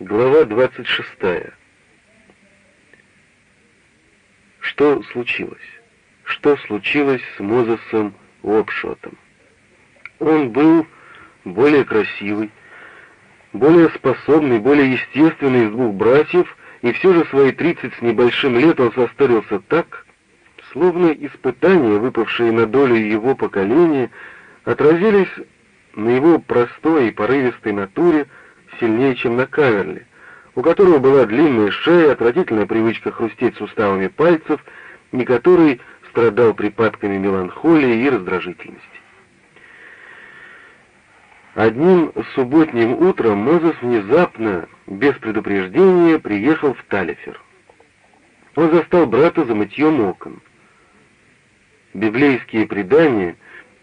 Глава 26. Что случилось? Что случилось с Мозесом Лопшотом? Он был более красивый, более способный, более естественный из двух братьев, и все же свои тридцать с небольшим лет он состарился так, словно испытания, выпавшие на долю его поколения, отразились на его простой и порывистой натуре сильнее, чем на Каверли, у которого была длинная шея, отвратительная привычка хрустеть суставами пальцев, и который страдал припадками меланхолии и раздражительности. Одним субботним утром Мозес внезапно, без предупреждения, приехал в Талифер. Он застал брата за мытьем окон. Библейские предания,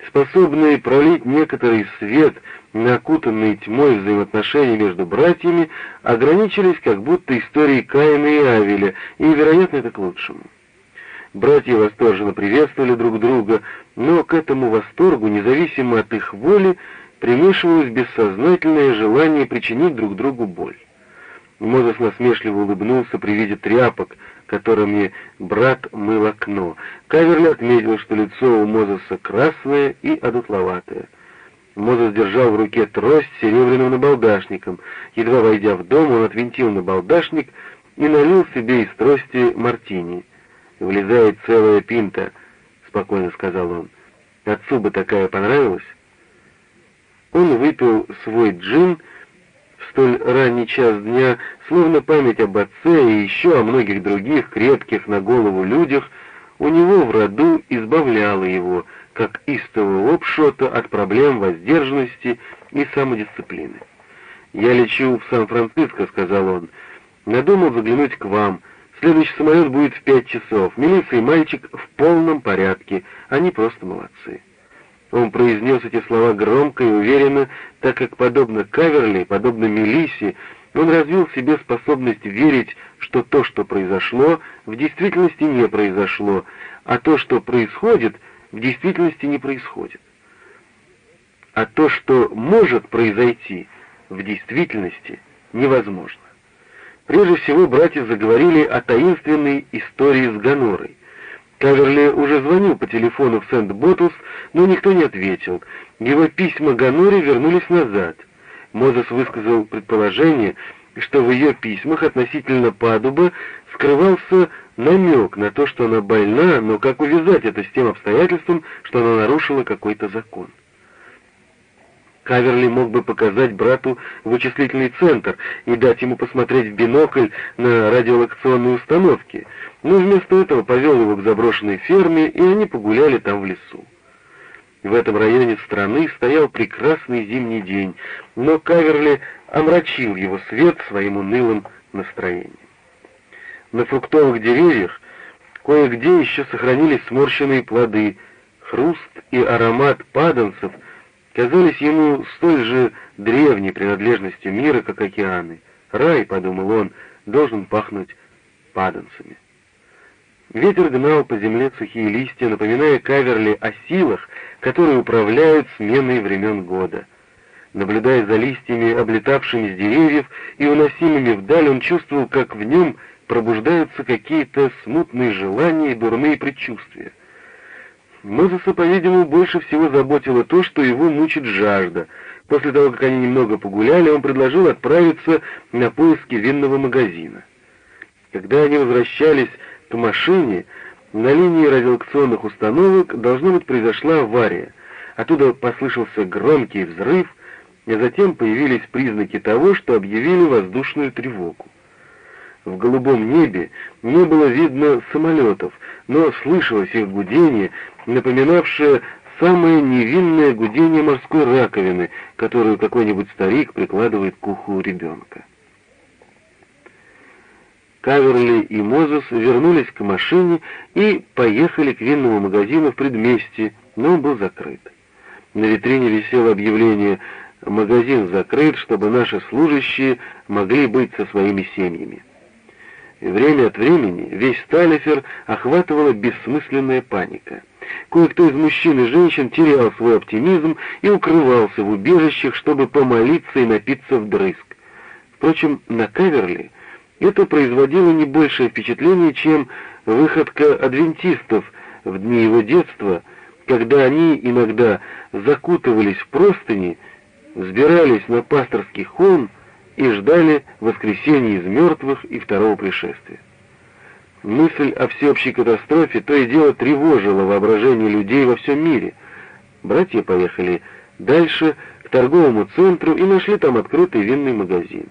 способные пролить некоторый свет на окутанные тьмой взаимоотношения между братьями, ограничились как будто историей Каина и Авеля, и, вероятно, это к лучшему. Братья восторженно приветствовали друг друга, но к этому восторгу, независимо от их воли, примешивалось бессознательное желание причинить друг другу боль. Мозес насмешливо улыбнулся при виде тряпок, которыми брат мыл окно. Каверли отметил, что лицо у Мозеса красное и одутловатое. Мозес держал в руке трость с серебряным набалдашником. Едва войдя в дом, он отвинтил набалдашник и налил себе из трости мартини. «Влезает целая пинта», — спокойно сказал он. «Отцу бы такая понравилась?» Он выпил свой джин столь ранний час дня, словно память об отце и еще о многих других крепких на голову людях у него в роду избавляла его, как истового лопшота, от проблем воздержанности и самодисциплины. «Я лечу в Сан-Франциско», — сказал он. «Надумал заглянуть к вам. Следующий самолет будет в пять часов. Милиция и мальчик в полном порядке. Они просто молодцы». Он произнес эти слова громко и уверенно, так как, подобно Каверли, подобно Мелиссе, он развил в себе способность верить, что то, что произошло, в действительности не произошло, а то, что происходит, в действительности не происходит. А то, что может произойти, в действительности невозможно. Прежде всего, братья заговорили о таинственной истории с Гонорой. Каверли уже звонил по телефону в Сент-Боттлс, но никто не ответил. Его письма Ганори вернулись назад. Мозес высказал предположение, что в ее письмах относительно Падуба скрывался намек на то, что она больна, но как увязать это с тем обстоятельством, что она нарушила какой-то закон. Каверли мог бы показать брату вычислительный центр и дать ему посмотреть в бинокль на радиолокационные установки, но вместо этого повел его к заброшенной ферме, и они погуляли там в лесу. В этом районе страны стоял прекрасный зимний день, но Каверли омрачил его свет своим унылым настроением. На фруктовых деревьях кое-где еще сохранились сморщенные плоды, хруст и аромат паданцев — казались ему столь же древней принадлежностью мира, как океаны. Рай, подумал он, должен пахнуть паданцами. Ветер гнал по земле сухие листья, напоминая Каверли о силах, которые управляют сменой времен года. Наблюдая за листьями, облетавшими с деревьев и уносимыми вдаль, он чувствовал, как в нем пробуждаются какие-то смутные желания и дурные предчувствия. Мозеса, по-видимому, больше всего заботило то, что его мучит жажда. После того, как они немного погуляли, он предложил отправиться на поиски винного магазина. Когда они возвращались к машине, на линии радиолокационных установок, должно быть, произошла авария. Оттуда послышался громкий взрыв, а затем появились признаки того, что объявили воздушную тревогу. В голубом небе не было видно самолетов, но слышалось их гудение, напоминавшее самое невинное гудение морской раковины, которую какой-нибудь старик прикладывает к уху ребенка. Каверли и Мозес вернулись к машине и поехали к винному магазину в предместье, но он был закрыт. На витрине висело объявление «Магазин закрыт, чтобы наши служащие могли быть со своими семьями». Время от времени весь Талифер охватывала бессмысленная паника. Кое-кто из мужчин и женщин терял свой оптимизм и укрывался в убежищах, чтобы помолиться и напиться вдрызг. Впрочем, на Каверли это производило не большее впечатление, чем выходка адвентистов в дни его детства, когда они иногда закутывались в простыни, взбирались на пасторский холм и ждали воскресения из мертвых и второго пришествия. Мысль о всеобщей катастрофе то и дело тревожила воображение людей во всем мире. Братья поехали дальше, к торговому центру, и нашли там открытый винный магазин.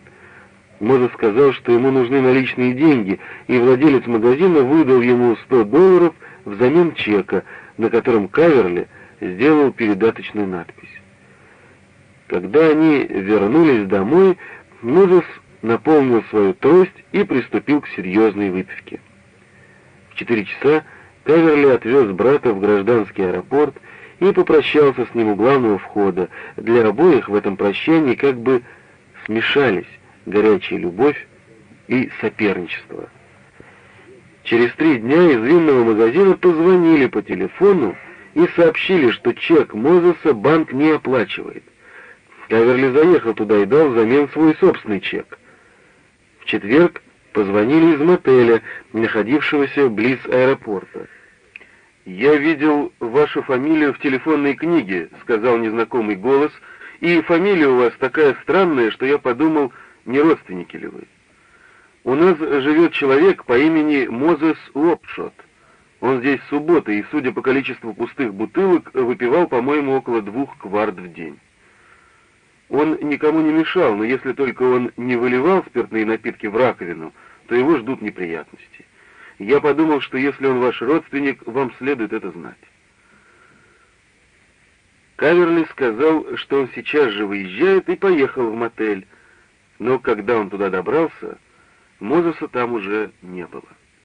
Мозес сказал, что ему нужны наличные деньги, и владелец магазина выдал ему 100 долларов взамен чека, на котором Каверли сделал передаточную надпись. Когда они вернулись домой, Мозес наполнил свою трость и приступил к серьезной выпивке. Четыре часа Каверли отвез брата в гражданский аэропорт и попрощался с ним у главного входа. Для обоих в этом прощании как бы смешались горячая любовь и соперничество. Через три дня из винного магазина позвонили по телефону и сообщили, что чек Мозеса банк не оплачивает. Каверли заехал туда и дал взамен свой собственный чек. В четверг позвонили из мотеля, находившегося близ аэропорта. «Я видел вашу фамилию в телефонной книге», — сказал незнакомый голос, «и фамилия у вас такая странная, что я подумал, не родственники ли вы. У нас живет человек по имени Мозес Лопшот. Он здесь с субботы и, судя по количеству пустых бутылок, выпивал, по-моему, около двух кварт в день. Он никому не мешал, но если только он не выливал спиртные напитки в раковину, то его ждут неприятности. Я подумал, что если он ваш родственник, вам следует это знать. Каверли сказал, что он сейчас же выезжает, и поехал в мотель, но когда он туда добрался, Мозеса там уже не было.